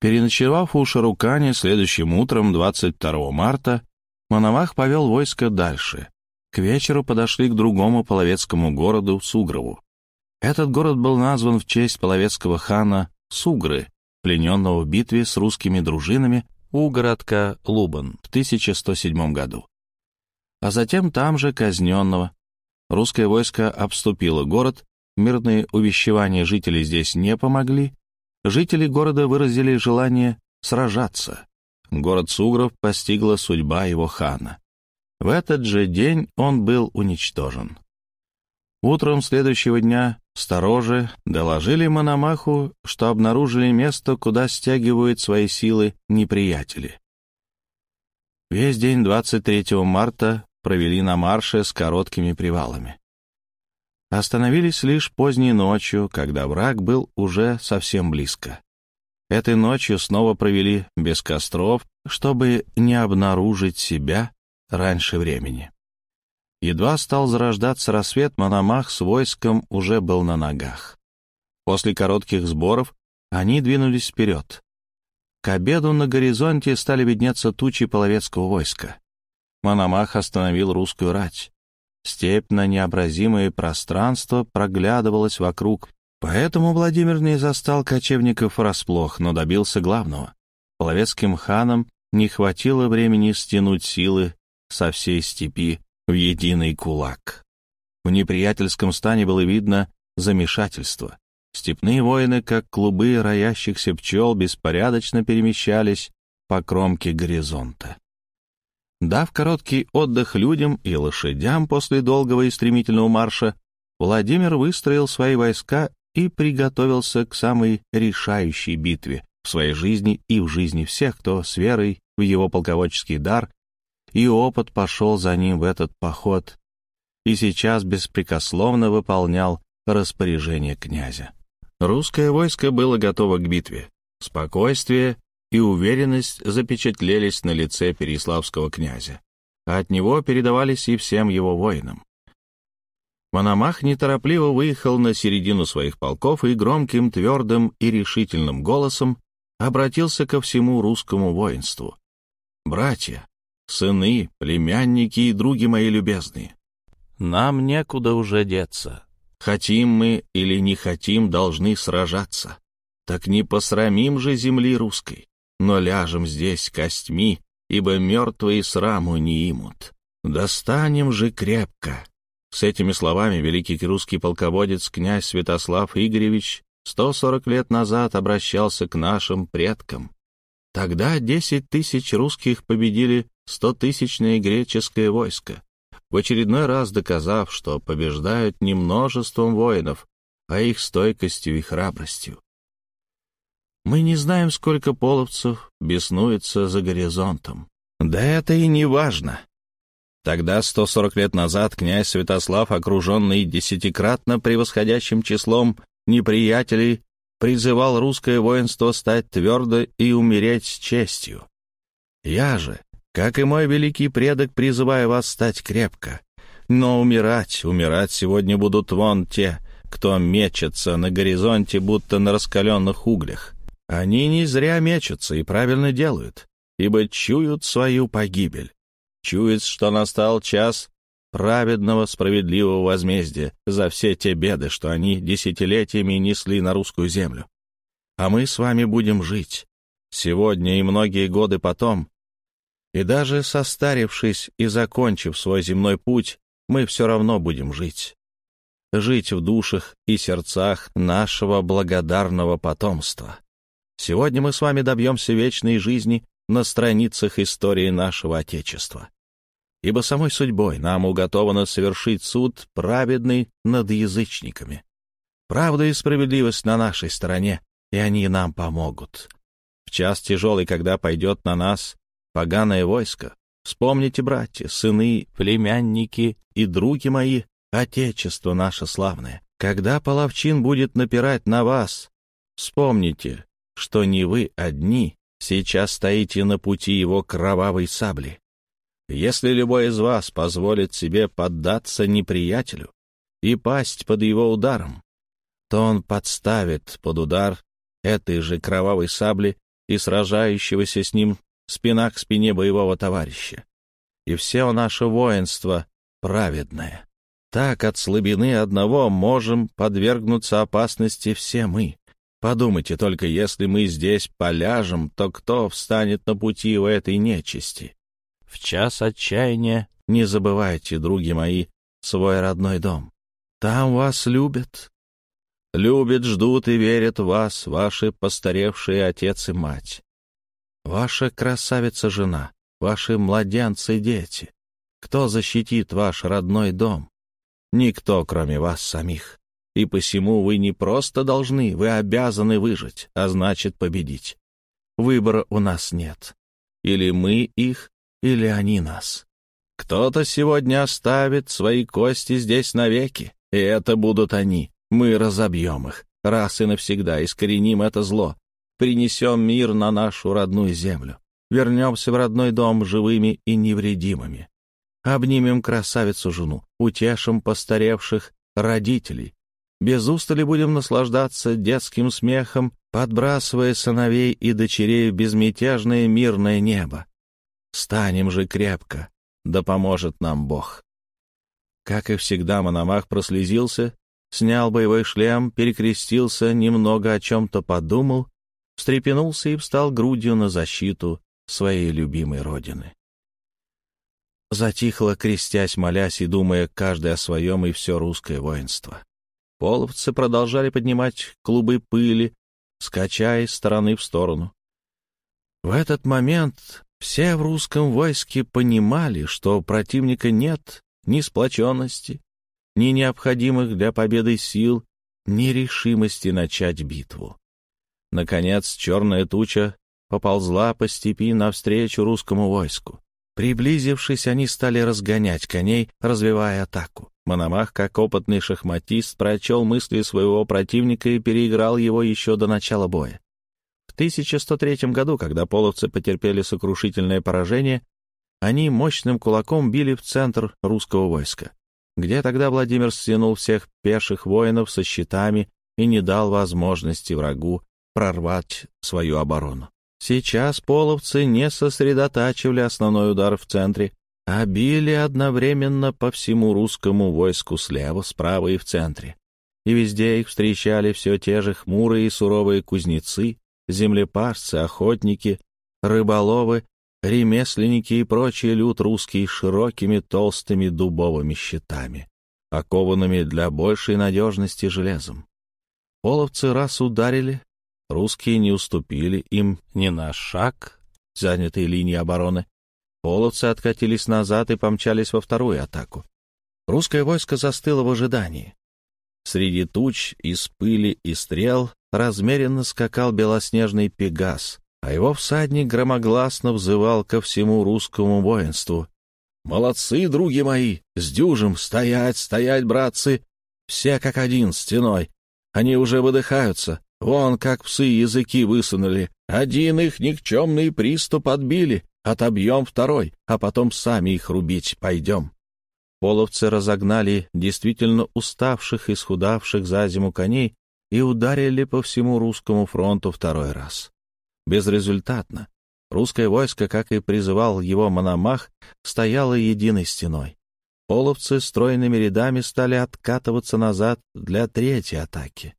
Переночевав у Шарукани следующим утром, 22 марта, Мономах повел войско дальше. К вечеру подошли к другому половецкому городу Сугрову. Этот город был назван в честь половецкого хана Сугры, плененного в битве с русскими дружинами у городка Лубан в 1107 году. А затем там же казненного. Русское войско обступило город, мирные увещевания жителей здесь не помогли, жители города выразили желание сражаться. Город Сугров постигла судьба его хана. В этот же день он был уничтожен. Утром следующего дня сторожи доложили Мономаху, что обнаружили место, куда стягивают свои силы неприятели. Весь день 23 марта провели на марше с короткими привалами. Остановились лишь поздней ночью, когда враг был уже совсем близко. Этой ночью снова провели без костров, чтобы не обнаружить себя раньше времени. Едва стал зарождаться рассвет, Мономах с войском уже был на ногах. После коротких сборов они двинулись вперед. К обеду на горизонте стали виднеться тучи половецкого войска. Мономах остановил русскую рать. Степь на необразимое пространство проглядывалась вокруг, поэтому Владимир не застал кочевников врасплох, но добился главного. Половецким ханам не хватило времени стянуть силы со всей степи в единый кулак. В неприятельском стане было видно замешательство. Степные воины, как клубы роящихся пчел, беспорядочно перемещались по кромке горизонта. Дав короткий отдых людям и лошадям после долгого и стремительного марша, Владимир выстроил свои войска и приготовился к самой решающей битве в своей жизни и в жизни всех, кто с верой в его полководческий дар и опыт пошел за ним в этот поход и сейчас беспрекословно выполнял распоряжение князя. Русское войско было готово к битве. Спокойствие и уверенность запечатлелись на лице переславского князя. А от него передавались и всем его воинам. Мономах неторопливо выехал на середину своих полков и громким, твердым и решительным голосом обратился ко всему русскому воинству. «Братья, сыны, племянники и други мои любезные, нам некуда уже деться. Хотим мы или не хотим, должны сражаться. Так не посрамим же земли русской но ляжем здесь костьми, ибо мертвые сраму не имут. Достанем же крепко». С этими словами великий русский полководец князь Святослав Игоревич 140 лет назад обращался к нашим предкам. Тогда 10 тысяч русских победили стотысячное греческое войско, в очередной раз доказав, что побеждают не множеством воинов, а их стойкостью и храбростью. Мы не знаем, сколько половцев беснуется за горизонтом. Да это и не важно. Тогда, 140 лет назад, князь Святослав, окруженный десятикратно превосходящим числом неприятелей, призывал русское воинство стать твердо и умереть с честью. Я же, как и мой великий предок, призываю вас стать крепко. Но умирать, умирать сегодня будут вон те, кто мечется на горизонте, будто на раскаленных углях. Они не зря мечутся и правильно делают, ибо чуют свою погибель. Чуют, что настал час праведного справедливого возмездия за все те беды, что они десятилетиями несли на русскую землю. А мы с вами будем жить, сегодня и многие годы потом. И даже состарившись и закончив свой земной путь, мы все равно будем жить. Жить в душах и сердцах нашего благодарного потомства. Сегодня мы с вами добьемся вечной жизни на страницах истории нашего Отечества. Ибо самой судьбой нам уготовано совершить суд праведный над язычниками. Правда и справедливость на нашей стороне, и они нам помогут. В час тяжелый, когда пойдет на нас поганое войско, вспомните, братья, сыны, племянники и други мои, Отечество наше славное. Когда Половчин будет напирать на вас, вспомните, что не вы одни сейчас стоите на пути его кровавой сабли. Если любой из вас позволит себе поддаться неприятелю и пасть под его ударом, то он подставит под удар этой же кровавой сабли и сражающегося с ним спина к спине боевого товарища. И все наше воинство праведное. Так от слабины одного можем подвергнуться опасности все мы. Подумайте только, если мы здесь поляжем, то кто встанет на пути у этой нечисти? В час отчаяния не забывайте, други мои, свой родной дом. Там вас любят. Любят, ждут и верят в вас, ваши постаревшие отец и мать. Ваша красавица-жена, ваши младенцы-дети. Кто защитит ваш родной дом? Никто, кроме вас самих. И посему вы не просто должны, вы обязаны выжить, а значит победить. Выбора у нас нет. Или мы их, или они нас. Кто-то сегодня оставит свои кости здесь навеки, и это будут они. Мы разобьем их, раз и навсегда искореним это зло, принесем мир на нашу родную землю, вернемся в родной дом живыми и невредимыми. Обнимем красавицу-жену, утешим постаревших родителей. Без устали будем наслаждаться детским смехом, подбрасывая сыновей и дочерей в безмятежное мирное небо. Станем же крепко, да поможет нам Бог. Как и всегда, Мономах прослезился, снял боевой шлем, перекрестился, немного о чем-то подумал, встрепенулся и встал грудью на защиту своей любимой родины затихло, крестясь, молясь и думая каждый о своем и все русское воинство. Половцы продолжали поднимать клубы пыли, скачая из стороны в сторону. В этот момент все в русском войске понимали, что противника нет ни сплоченности, ни необходимых для победы сил, ни решимости начать битву. Наконец черная туча поползла по степи навстречу русскому войску. Приблизившись, они стали разгонять коней, развивая атаку. Мономах, как опытный шахматист, прочел мысли своего противника и переиграл его еще до начала боя. В 1103 году, когда половцы потерпели сокрушительное поражение, они мощным кулаком били в центр русского войска, где тогда Владимир стянул всех пеших воинов со щитами и не дал возможности врагу прорвать свою оборону. Сейчас половцы не сосредотачивали основной удар в центре, а били одновременно по всему русскому войску слева, справа и в центре. И везде их встречали все те же хмурые и суровые кузнецы, землепашцы, охотники, рыболовы, ремесленники и прочий люд русский с широкими толстыми дубовыми щитами, окованными для большей надежности железом. Половцы раз ударили, Русские не уступили им ни на шаг занятой линии обороны. Половцы откатились назад и помчались во вторую атаку. Русское войско застыло в ожидании. Среди туч из пыли и стрел размеренно скакал белоснежный пегас, а его всадник громогласно взывал ко всему русскому воинству. «Молодцы, други мои! С дюжем! Стоять, стоять, братцы! Все как один, стеной! Они уже выдыхаются! Вон как псы языки высунули. Один их никчемный приступ отбили, отобьем второй, а потом сами их рубить пойдем. Половцы разогнали действительно уставших и схудавших за зиму коней и ударили по всему русскому фронту второй раз. Безрезультатно. Русское войско, как и призывал его Мономах, стояло единой стеной. Половцы стройными рядами стали откатываться назад для третьей атаки.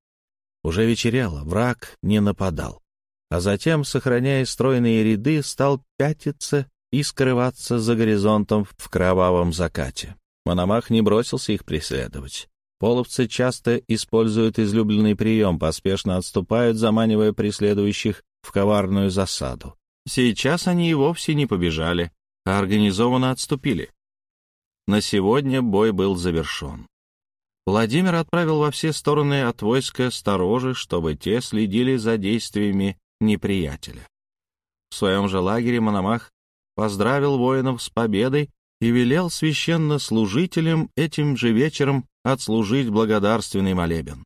Уже вечерело, враг не нападал. А затем, сохраняя стройные ряды, стал пятиться и скрываться за горизонтом в кровавом закате. Мономах не бросился их преследовать. Половцы часто используют излюбленный прием, поспешно отступают, заманивая преследующих в коварную засаду. Сейчас они и вовсе не побежали, а организованно отступили. На сегодня бой был завершен. Владимир отправил во все стороны от войска сторожи, чтобы те следили за действиями неприятеля. В своем же лагере Мономах поздравил воинов с победой и велел священнослужителям этим же вечером отслужить благодарственный молебен.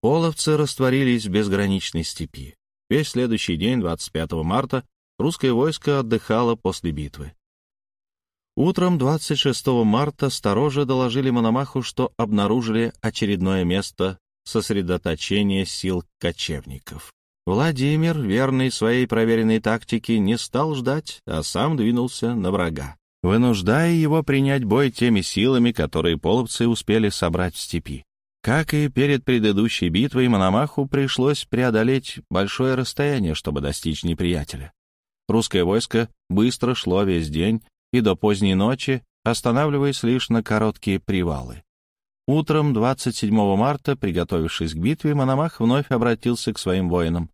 Половцы растворились в безграничной степи. Весь следующий день, 25 марта, русское войско отдыхало после битвы. Утром 26 марта сторожи доложили Мономаху, что обнаружили очередное место сосредоточения сил кочевников. Владимир, верный своей проверенной тактике, не стал ждать, а сам двинулся на врага, вынуждая его принять бой теми силами, которые половцы успели собрать в степи. Как и перед предыдущей битвой, Мономаху пришлось преодолеть большое расстояние, чтобы достичь неприятеля. Русское войско быстро шло весь день и до поздней ночи, останавливаясь лишь на короткие привалы. Утром 27 марта, приготовившись к битве, Мономах вновь обратился к своим воинам.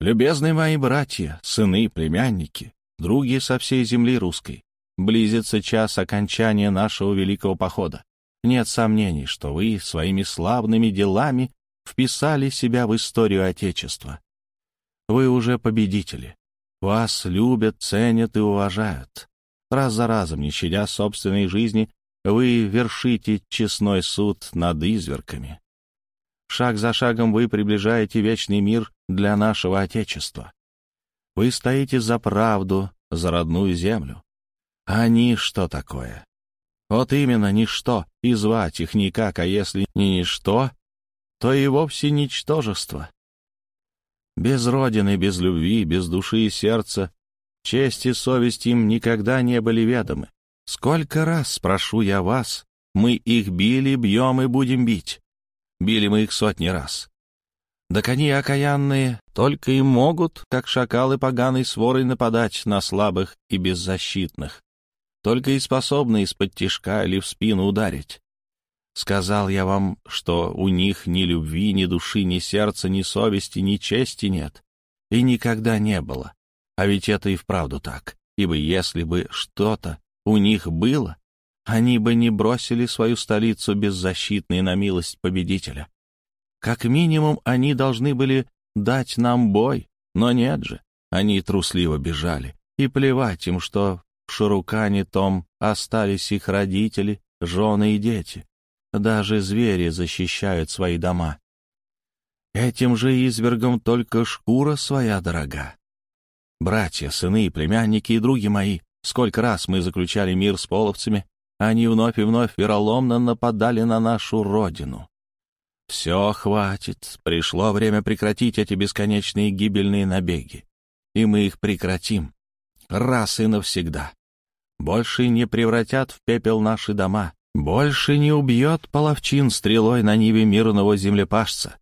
«Любезные мои братья, сыны, племянники, други со всей земли русской, близится час окончания нашего великого похода. Нет сомнений, что вы своими славными делами вписали себя в историю Отечества. Вы уже победители. Вас любят, ценят и уважают. Раз за разом, не щадя собственной жизни, вы вершите честной суд над извергами. Шаг за шагом вы приближаете вечный мир для нашего Отечества. Вы стоите за правду, за родную землю. А они что такое? Вот именно ничто, и звать их никак, а если не ничто, то и вовсе ничтожество. Без родины, без любви, без души и сердца, честь и совесть им никогда не были ведомы. Сколько раз, спрошу я вас, мы их били, бьем и будем бить. Били мы их сотни раз. Да кони окаянные только и могут, как шакалы поганой сворой, нападать на слабых и беззащитных только и способны из-под тишка или в спину ударить. Сказал я вам, что у них ни любви, ни души, ни сердца, ни совести, ни чести нет. И никогда не было. А ведь это и вправду так. Ибо если бы что-то у них было, они бы не бросили свою столицу беззащитной на милость победителя. Как минимум, они должны были дать нам бой, но нет же. Они трусливо бежали. И плевать им, что в Шурукане том остались их родители, жены и дети. Даже звери защищают свои дома. Этим же извергам только шкура своя дорога. Братья, сыны, племянники и други мои, сколько раз мы заключали мир с половцами, они вновь и вновь вероломно нападали на нашу родину. Все, хватит, пришло время прекратить эти бесконечные гибельные набеги. И мы их прекратим, раз и навсегда больше не превратят в пепел наши дома, больше не убьет половчин стрелой на ниве мирного землепашца.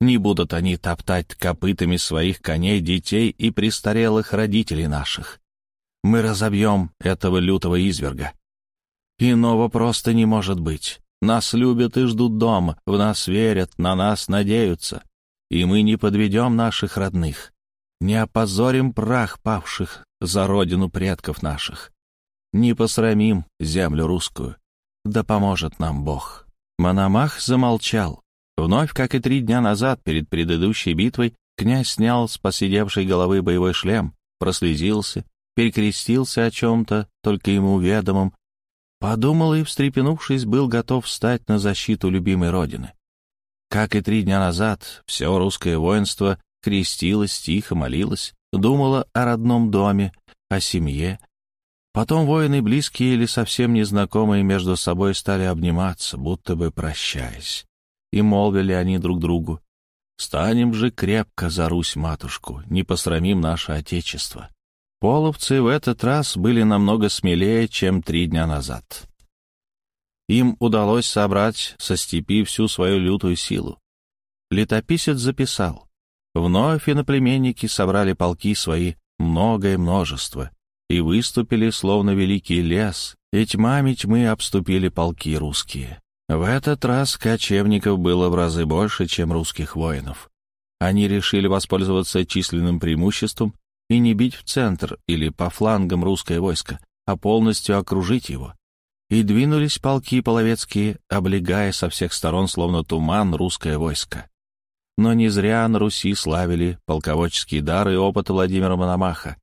Не будут они топтать копытами своих коней детей и престарелых родителей наших. Мы разобьем этого лютого изверга. Иного просто не может быть. Нас любят и ждут дома, в нас верят, на нас надеются. И мы не подведем наших родных, не опозорим прах павших за родину предков наших не посрамим землю русскую. Да поможет нам Бог». Мономах замолчал. Вновь, как и три дня назад, перед предыдущей битвой, князь снял с посидевшей головы боевой шлем, прослезился, перекрестился о чем-то, только ему ведомом, подумал и, встрепенувшись, был готов встать на защиту любимой родины. Как и три дня назад, все русское воинство крестилось, тихо молилось, думало о родном доме, о семье, Потом воины, близкие или совсем незнакомые, между собой стали обниматься, будто бы прощаясь. И молвили они друг другу, «Станем же крепко за Русь-матушку, не посрамим наше Отечество». Половцы в этот раз были намного смелее, чем три дня назад. Им удалось собрать со степи всю свою лютую силу. Летописец записал, «Вновь иноплеменники собрали полки свои, многое множество, и выступили, словно великий лес, и тьмами тьмы обступили полки русские. В этот раз кочевников было в разы больше, чем русских воинов. Они решили воспользоваться численным преимуществом и не бить в центр или по флангам русское войско, а полностью окружить его. И двинулись полки половецкие, облегая со всех сторон, словно туман, русское войско. Но не зря на Руси славили полководческие дары и опыт Владимира Мономаха.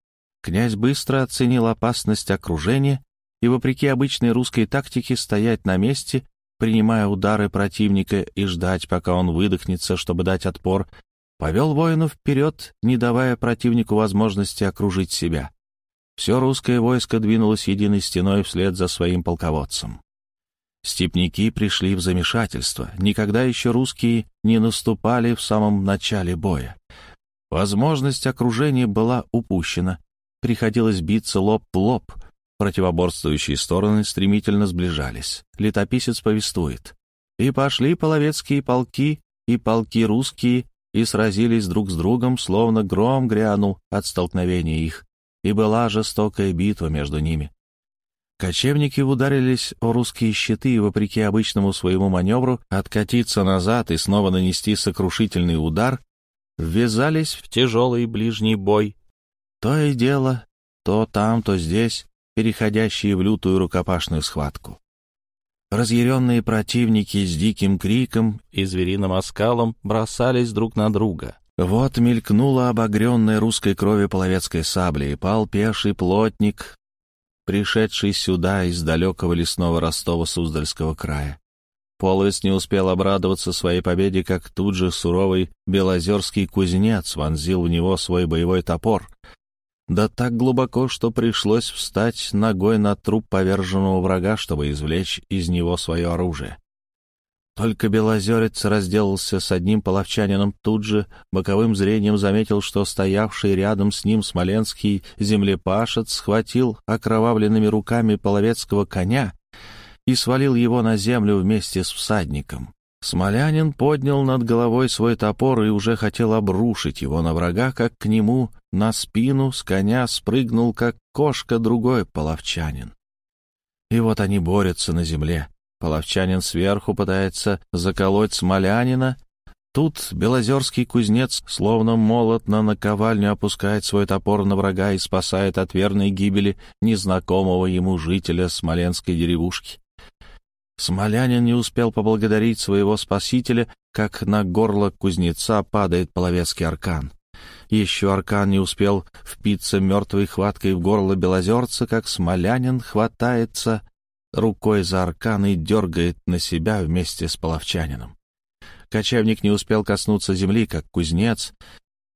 Князь быстро оценил опасность окружения и, вопреки обычной русской тактике, стоять на месте, принимая удары противника и ждать, пока он выдохнется, чтобы дать отпор, повел воину вперед, не давая противнику возможности окружить себя. Все русское войско двинулось единой стеной вслед за своим полководцем. Степники пришли в замешательство. Никогда еще русские не наступали в самом начале боя. Возможность окружения была упущена. Приходилось биться лоб в лоб. Противоборствующие стороны стремительно сближались. Летописец повествует. «И пошли половецкие полки, и полки русские, и сразились друг с другом, словно гром грянул от столкновения их, и была жестокая битва между ними. Кочевники ударились о русские щиты и, вопреки обычному своему маневру, откатиться назад и снова нанести сокрушительный удар, ввязались в тяжелый ближний бой. То и дело, то там, то здесь, переходящие в лютую рукопашную схватку. Разъяренные противники с диким криком и звериным оскалом бросались друг на друга. Вот мелькнула обогренная русской крови половецкой сабли, и пал пеший плотник, пришедший сюда из далекого лесного Ростова-Суздальского края. Половец не успел обрадоваться своей победе, как тут же суровый белозерский кузнец вонзил в него свой боевой топор. Да так глубоко, что пришлось встать ногой на труп поверженного врага, чтобы извлечь из него свое оружие. Только Белозерец разделался с одним половчанином, тут же боковым зрением заметил, что стоявший рядом с ним смоленский землепашец схватил окровавленными руками половецкого коня и свалил его на землю вместе с всадником. Смолянин поднял над головой свой топор и уже хотел обрушить его на врага, как к нему на спину с коня спрыгнул, как кошка, другой половчанин. И вот они борются на земле. Половчанин сверху пытается заколоть смолянина. Тут белозерский кузнец, словно молот на наковальню, опускает свой топор на врага и спасает от верной гибели незнакомого ему жителя смоленской деревушки. Смолянин не успел поблагодарить своего спасителя, как на горло кузнеца падает половецкий аркан. Еще аркан не успел впиться мертвой хваткой в горло белозерца, как смолянин хватается рукой за аркан и дергает на себя вместе с половчанином. Кочевник не успел коснуться земли, как кузнец,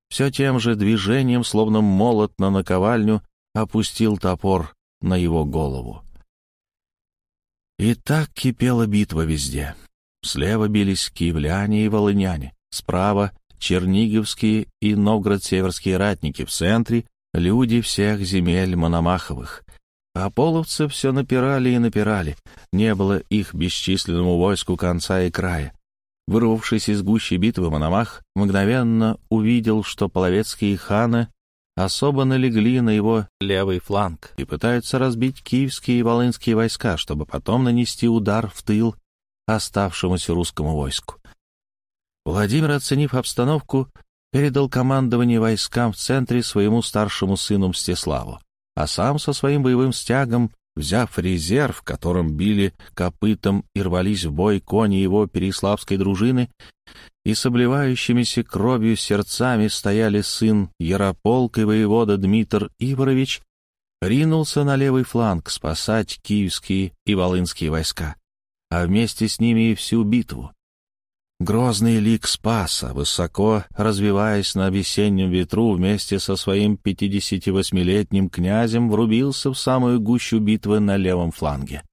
все тем же движением, словно молот на наковальню, опустил топор на его голову. И так кипела битва везде. Слева бились киевляне и волыняне, справа — черниговские и новгород-северские ратники, в центре — люди всех земель Мономаховых, а половцы все напирали и напирали. Не было их бесчисленному войску конца и края. Вырвавшись из гущей битвы, Мономах мгновенно увидел, что половецкие ханы особо налегли на его левый фланг и пытаются разбить киевские и волынские войска, чтобы потом нанести удар в тыл оставшемуся русскому войску. Владимир, оценив обстановку, передал командование войскам в центре своему старшему сыну Мстиславу а сам со своим боевым стягом, взяв резерв, которым били копытом и рвались в бой кони его переславской дружины, и с обливающимися кровью сердцами стояли сын Ярополк и воевода Дмитр Иварович, ринулся на левый фланг спасать киевские и волынские войска, а вместе с ними и всю битву. Грозный лик Спаса, высоко развиваясь на весеннем ветру, вместе со своим 58-летним князем врубился в самую гущу битвы на левом фланге.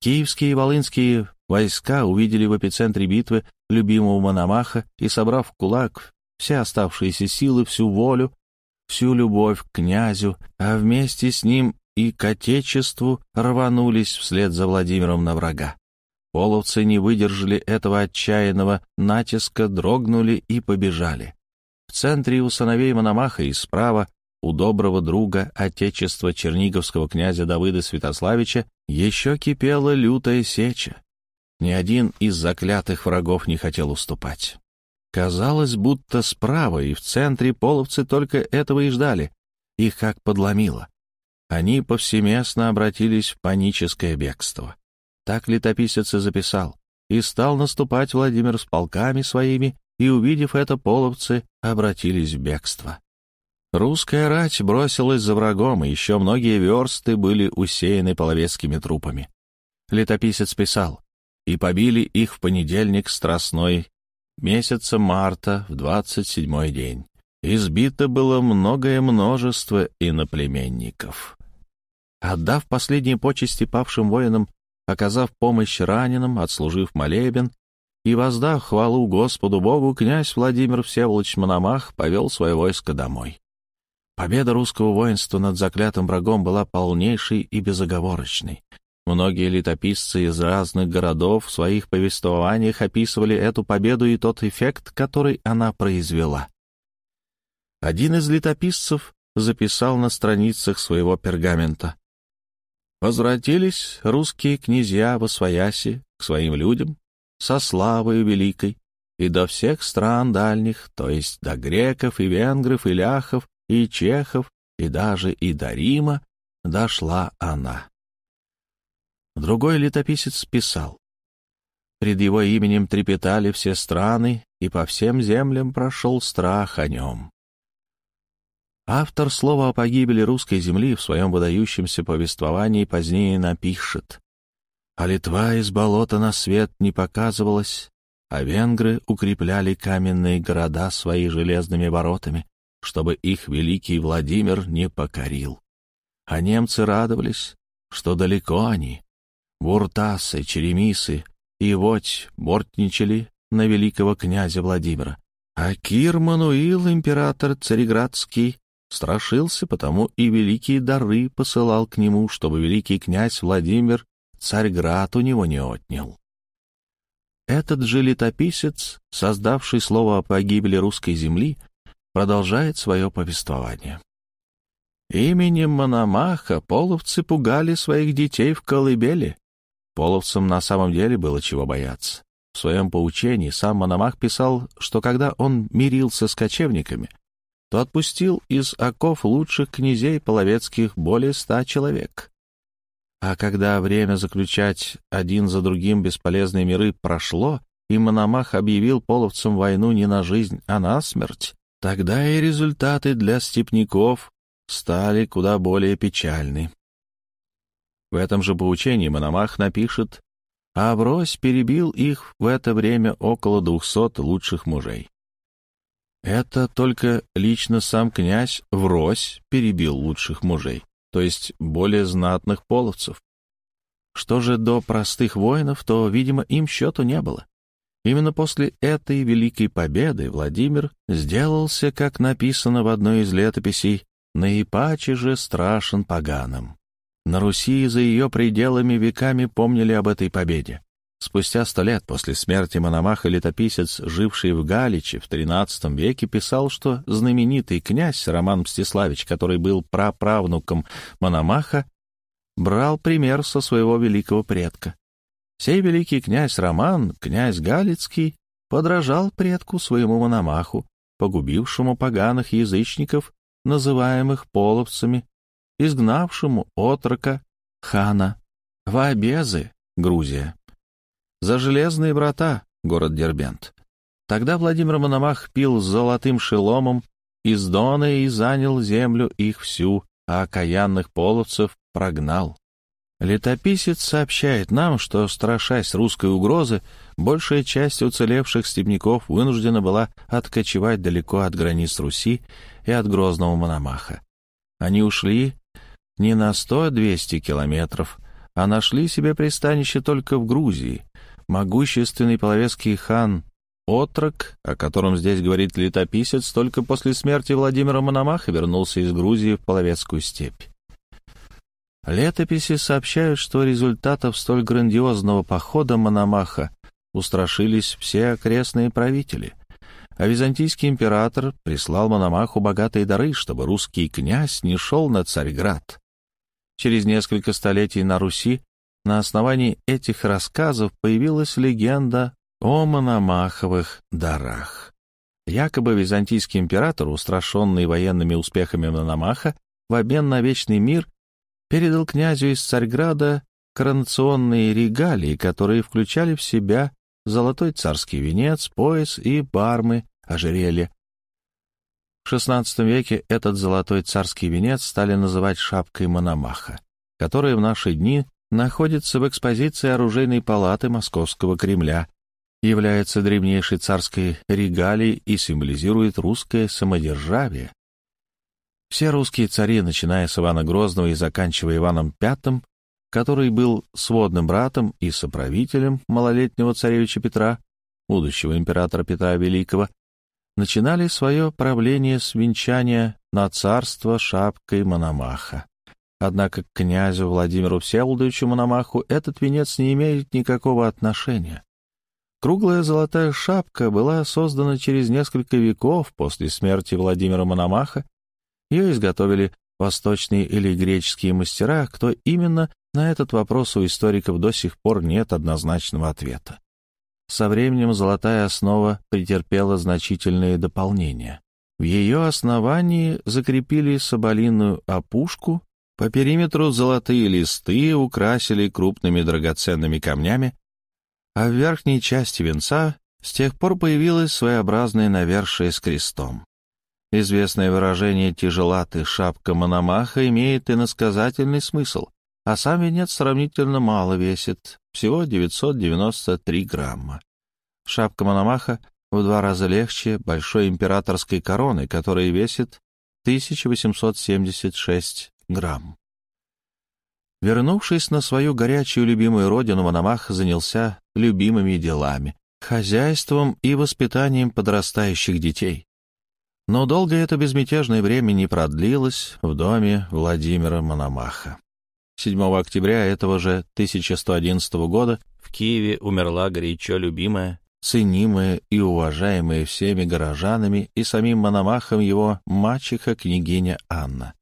Киевские и волынские войска увидели в эпицентре битвы любимого Мономаха и, собрав в кулак все оставшиеся силы, всю волю, всю любовь к князю, а вместе с ним и к отечеству рванулись вслед за Владимиром на врага. Половцы не выдержали этого отчаянного натиска, дрогнули и побежали. В центре у сыновей Мономаха и справа у доброго друга отечества черниговского князя Давыда Святославича еще кипела лютая сеча. Ни один из заклятых врагов не хотел уступать. Казалось, будто справа и в центре половцы только этого и ждали. Их как подломило. Они повсеместно обратились в паническое бегство. Так летописец и записал. И стал наступать Владимир с полками своими, и, увидев это, половцы обратились в бегство. Русская рать бросилась за врагом, и еще многие версты были усеяны половецкими трупами. Летописец писал, «И побили их в понедельник страстной месяца марта в двадцать седьмой день. Избито было многое множество иноплеменников». Отдав последние почести павшим воинам, оказав помощь раненым, отслужив молебен и воздав хвалу Господу Богу, князь Владимир Всеволодович Мономах повел свое войско домой. Победа русского воинства над заклятым врагом была полнейшей и безоговорочной. Многие летописцы из разных городов в своих повествованиях описывали эту победу и тот эффект, который она произвела. Один из летописцев записал на страницах своего пергамента. «Возвратились русские князья во свояси к своим людям со славою великой, и до всех стран дальних, то есть до греков и венгров и ляхов и чехов, и даже и до Рима, дошла она». Другой летописец писал, «Пред его именем трепетали все страны, и по всем землям прошел страх о нем. Автор слова о погибели русской земли в своем выдающемся повествовании позднее напишет. А Литва из болота на свет не показывалась, а венгры укрепляли каменные города свои железными воротами, чтобы их великий Владимир не покорил. А немцы радовались, что далеко они. Буртасы, черемисы и Водь бортничали на великого князя Владимира. А Кир Мануил, император цареградский, страшился, потому и великие дары посылал к нему, чтобы великий князь Владимир Царьград у него не отнял. Этот же летописец, создавший слово о погибели русской земли, продолжает свое повествование. Именем Мономаха половцы пугали своих детей в колыбели. Половцам на самом деле было чего бояться. В своем поучении сам Мономах писал, что когда он мирился с кочевниками — то отпустил из оков лучших князей половецких более ста человек. А когда время заключать один за другим бесполезные миры прошло, и Мономах объявил половцам войну не на жизнь, а на смерть, тогда и результаты для степняков стали куда более печальны. В этом же поучении Мономах напишет, а перебил их в это время около двухсот лучших мужей. Это только лично сам князь врозь перебил лучших мужей, то есть более знатных половцев. Что же до простых воинов, то, видимо, им счету не было. Именно после этой великой победы Владимир сделался, как написано в одной из летописей, наипаче же страшен поганым. На Руси за ее пределами веками помнили об этой победе. Спустя сто лет после смерти Мономаха летописец, живший в Галиче в XIII веке, писал, что знаменитый князь Роман Мстиславич, который был праправнуком Мономаха, брал пример со своего великого предка. Сей великий князь Роман, князь Галицкий, подражал предку своему Мономаху, погубившему поганых язычников, называемых половцами, изгнавшему отрока хана в Обезы, Грузия за железные врата, город Дербент. Тогда Владимир Мономах пил с золотым шеломом из Дона и занял землю их всю, а окаянных половцев прогнал. Летописец сообщает нам, что, страшась русской угрозы, большая часть уцелевших степняков вынуждена была откочевать далеко от границ Руси и от грозного Мономаха. Они ушли не на сто-двести километров, а нашли себе пристанище только в Грузии, Могущественный половецкий хан Отрок, о котором здесь говорит летописец, только после смерти Владимира Мономаха вернулся из Грузии в Половецкую степь. Летописи сообщают, что результатов столь грандиозного похода Мономаха устрашились все окрестные правители, а византийский император прислал Мономаху богатые дары, чтобы русский князь не шел на Царьград. Через несколько столетий на Руси на основании этих рассказов появилась легенда о Мономаховых дарах. Якобы византийский император, устрашенный военными успехами Мономаха, в обмен на вечный мир передал князю из Царьграда коронационные регалии, которые включали в себя золотой царский венец, пояс и бармы, ожерелье. В XVI веке этот золотой царский венец стали называть шапкой Мономаха, которая в наши дни находится в экспозиции оружейной палаты Московского Кремля, является древнейшей царской регалией и символизирует русское самодержавие. Все русские цари, начиная с Ивана Грозного и заканчивая Иваном V, который был сводным братом и соправителем малолетнего царевича Петра, будущего императора Петра Великого, начинали свое правление с венчания на царство шапкой Мономаха. Однако к князю Владимиру Всеволодовичу Мономаху этот венец не имеет никакого отношения. Круглая золотая шапка была создана через несколько веков после смерти Владимира Мономаха. Ее изготовили восточные или греческие мастера, кто именно, на этот вопрос у историков до сих пор нет однозначного ответа. Со временем золотая основа претерпела значительные дополнения. В ее основании закрепили соболиную опушку, по периметру золотые листы украсили крупными драгоценными камнями, а в верхней части венца с тех пор появилось своеобразное навершие с крестом. Известное выражение «тяжела ты, шапка Мономаха» имеет иносказательный смысл, а сам венец сравнительно мало весит, всего 993 грамма. Шапка Мономаха в два раза легче большой императорской короны, которая весит 1876 грамм. Вернувшись на свою горячую любимую родину, Мономах занялся любимыми делами, хозяйством и воспитанием подрастающих детей. Но долго это безмятежное время не продлилось в доме Владимира Мономаха. 7 октября этого же 1111 года в Киеве умерла горячо любимая, ценимая и уважаемая всеми горожанами и самим Мономахом его мачеха-княгиня Анна.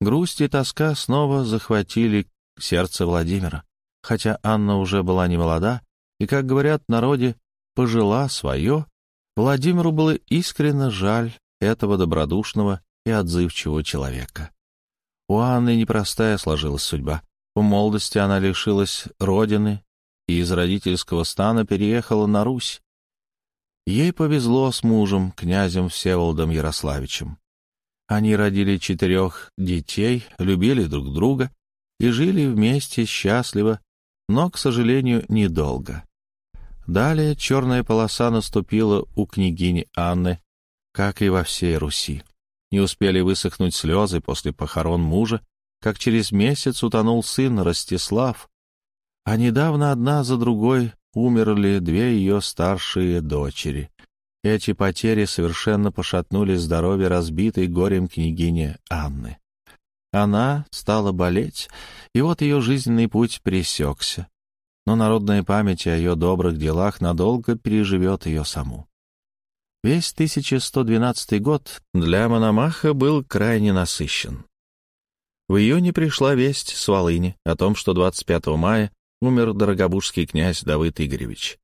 Грусть и тоска снова захватили сердце Владимира, хотя Анна уже была не молода и, как говорят в народе, пожила свое, Владимиру было искренне жаль этого добродушного и отзывчивого человека. У Анны непростая сложилась судьба. В молодости она лишилась родины и из родительского стана переехала на Русь. Ей повезло с мужем, князем Всеволодом Ярославичем. Они родили четырех детей, любили друг друга и жили вместе счастливо, но, к сожалению, недолго. Далее черная полоса наступила у княгини Анны, как и во всей Руси. Не успели высохнуть слезы после похорон мужа, как через месяц утонул сын Ростислав, а недавно одна за другой умерли две ее старшие дочери. Эти потери совершенно пошатнули здоровье разбитой горем княгини Анны. Она стала болеть, и вот ее жизненный путь пресекся но народная память о ее добрых делах надолго переживет ее саму. Весь 1112 год для Мономаха был крайне насыщен. В июне пришла весть с Волыни о том, что 25 мая умер дорогобужский князь Давыд Игоревич.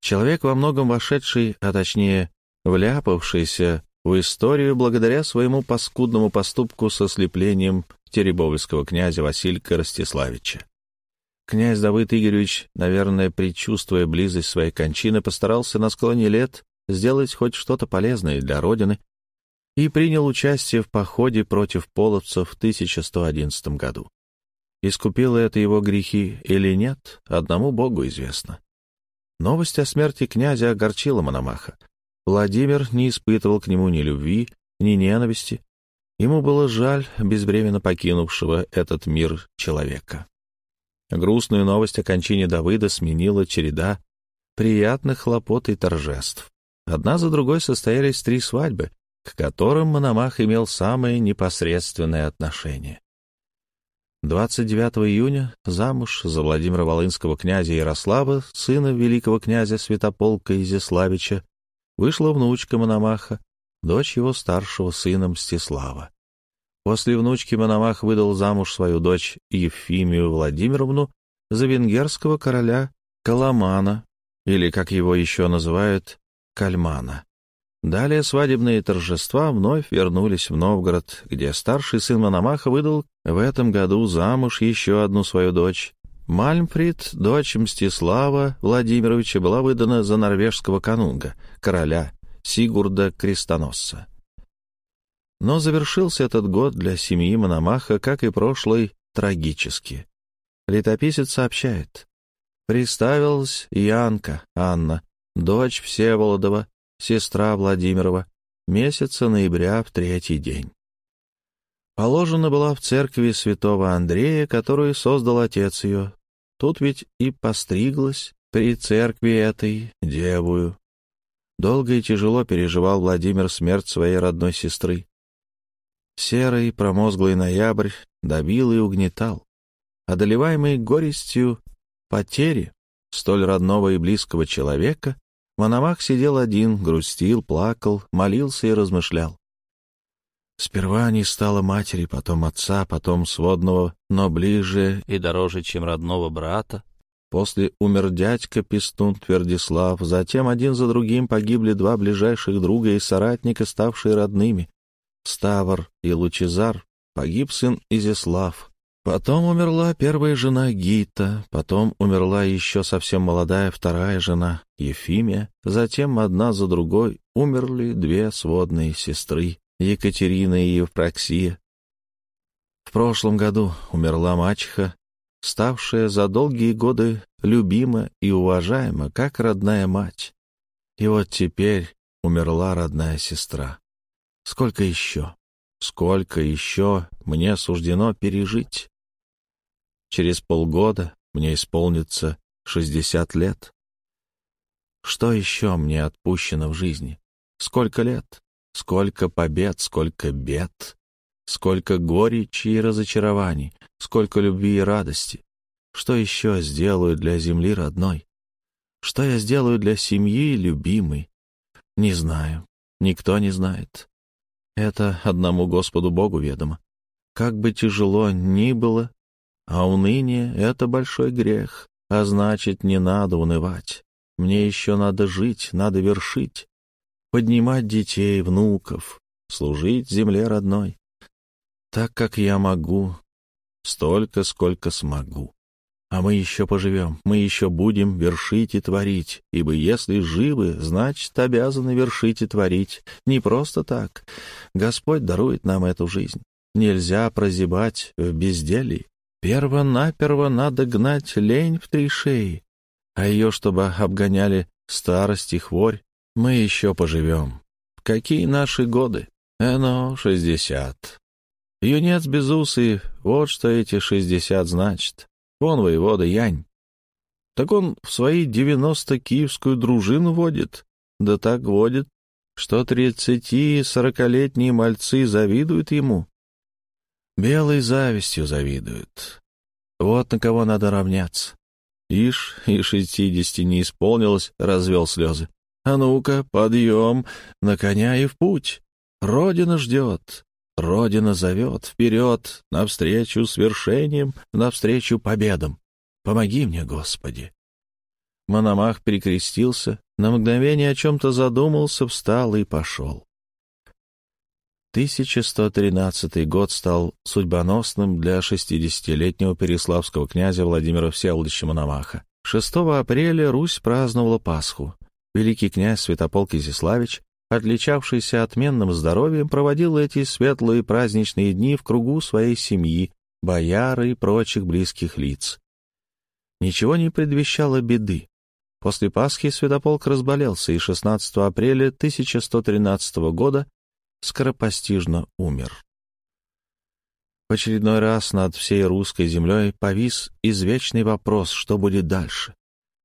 Человек, во многом вошедший, а точнее вляпавшийся в историю благодаря своему паскудному поступку со слеплением теребовского князя Василька Ростиславича. Князь Давыд Игоревич, наверное, предчувствуя близость своей кончины, постарался на склоне лет сделать хоть что-то полезное для Родины и принял участие в походе против половцев в 1111 году. Искупило это его грехи или нет, одному Богу известно. Новость о смерти князя огорчила Мономаха. Владимир не испытывал к нему ни любви, ни ненависти. Ему было жаль безвременно покинувшего этот мир человека. Грустную новость о кончине Давыда сменила череда приятных хлопот и торжеств. Одна за другой состоялись три свадьбы, к которым Мономах имел самое непосредственное отношение. 29 июня замуж за Владимира Волынского князя Ярослава, сына великого князя Святополка Изяславича, вышла внучка Мономаха, дочь его старшего сына Мстислава. После внучки Мономах выдал замуж свою дочь Ефимию Владимировну за венгерского короля Каламана, или, как его еще называют, Кальмана. Далее свадебные торжества вновь вернулись в Новгород, где старший сын Мономаха выдал в этом году замуж еще одну свою дочь. Мальмфрид, дочь Мстислава Владимировича, была выдана за норвежского канунга, короля Сигурда Крестоносца. Но завершился этот год для семьи Мономаха, как и прошлый, трагически. Летописец сообщает. Приставилась Янка Анна, дочь Всеволодова, сестра Владимирова, месяца ноября в третий день. Положена была в церкви святого Андрея, которую создал отец ее. Тут ведь и постриглась при церкви этой девую. Долго и тяжело переживал Владимир смерть своей родной сестры. Серый промозглый ноябрь добил и угнетал. Одолеваемый горестью потери столь родного и близкого человека, Мономах сидел один, грустил, плакал, молился и размышлял. Сперва не стало матери, потом отца, потом сводного, но ближе и дороже, чем родного брата. После умер дядька Пестун Твердислав, затем один за другим погибли два ближайших друга и соратника, ставшие родными. Ставр и Лучезар, погиб сын Изяслав. Потом умерла первая жена Гита, потом умерла еще совсем молодая вторая жена Ефимия, затем одна за другой умерли две сводные сестры Екатерина и Евпроксия. В прошлом году умерла мачеха, ставшая за долгие годы любима и уважаема, как родная мать. И вот теперь умерла родная сестра. Сколько еще, сколько еще мне суждено пережить? Через полгода мне исполнится шестьдесят лет. Что еще мне отпущено в жизни? Сколько лет? Сколько побед, сколько бед, сколько горечи и разочарований, сколько любви и радости. Что еще сделаю для земли родной? Что я сделаю для семьи любимой? Не знаю, никто не знает. Это одному Господу Богу ведомо. Как бы тяжело ни было, а уныние — это большой грех, а значит, не надо унывать. Мне еще надо жить, надо вершить поднимать детей, внуков, служить земле родной. Так, как я могу, столько, сколько смогу. А мы еще поживем, мы еще будем вершить и творить, ибо если живы, значит, обязаны вершить и творить. Не просто так. Господь дарует нам эту жизнь. Нельзя прозябать в безделии. Перво-наперво надо гнать лень в три шеи, а ее, чтобы обгоняли старость и хворь, мы еще поживем. Какие наши годы? Эно, шестьдесят. Юнец безусый, вот что эти шестьдесят значит. Он воевода Янь. Так он в свои девяносто киевскую дружину водит. Да так водит, что тридцати-сорокалетние мальцы завидуют ему. Белой завистью завидуют. Вот на кого надо равняться. Ишь, и шестидесяти не исполнилось, развел слезы. А ну-ка, подъем, на коня и в путь. Родина ждет, Родина зовет вперед, навстречу свершениям, навстречу победам. Помоги мне, Господи. Мономах перекрестился, на мгновение о чем-то задумался, встал и пошел. 1113 год стал судьбоносным для 60-летнего переславского князя Владимира Всеволодовича Мономаха. 6 апреля Русь праздновала Пасху. Великий князь Святополк Изяславич, отличавшийся отменным здоровьем, проводил эти светлые праздничные дни в кругу своей семьи, бояры и прочих близких лиц. Ничего не предвещало беды. После Пасхи Святополк разболелся и 16 апреля 1113 года скоропостижно умер. В очередной раз над всей русской землей повис извечный вопрос, что будет дальше.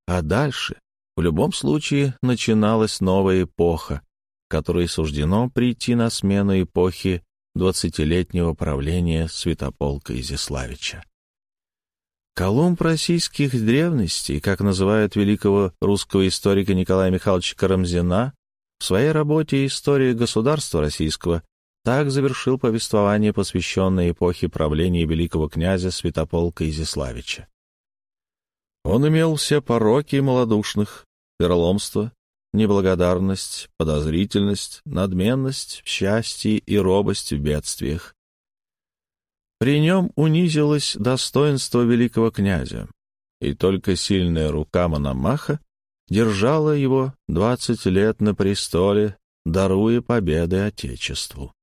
А дальше в любом случае начиналась новая эпоха, которой суждено прийти на смену эпохи двадцатилетнего правления Святополка Изяславича. Колумб российских древностей, как называют великого русского историка Николая Михайловича Карамзина, в своей работе «История государства российского» так завершил повествование, посвященное эпохе правления великого князя Святополка Изяславича. Он имел все пороки малодушных, вероломство, неблагодарность, подозрительность, надменность счастье и робость в бедствиях. При нем унизилось достоинство великого князя, и только сильная рука Мономаха держала его двадцать лет на престоле, даруя победы Отечеству.